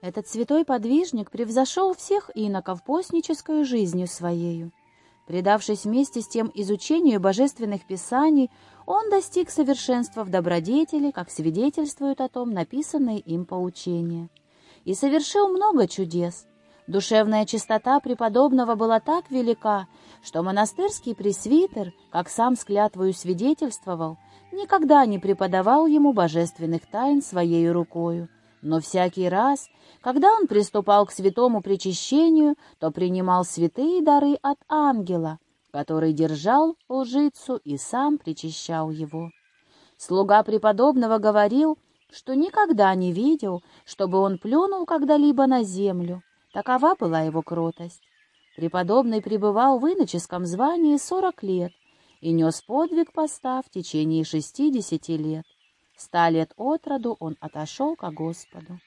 Этот святой подвижник превзошел всех иноков постнической жизнью своею. Предавшись вместе с тем изучению божественных писаний, он достиг совершенства в добродетели, как свидетельствуют о том написанные им поучения. И совершил много чудес. Душевная чистота преподобного была так велика, что монастырский пресвитер, как сам с клятвою свидетельствовал, никогда не преподавал ему божественных тайн своей рукою, но всякий раз, когда он приступал к святому причащению, то принимал святые дары от ангела, который держал лжицу и сам причащал его. Слуга преподобного говорил, что никогда не видел, чтобы он плюнул когда-либо на землю. Такова была его кротость. Преподобный пребывал в иноческом звании сорок лет и нес подвиг поста в течение шестидесяти лет. Ста лет от роду он отошел ко Господу.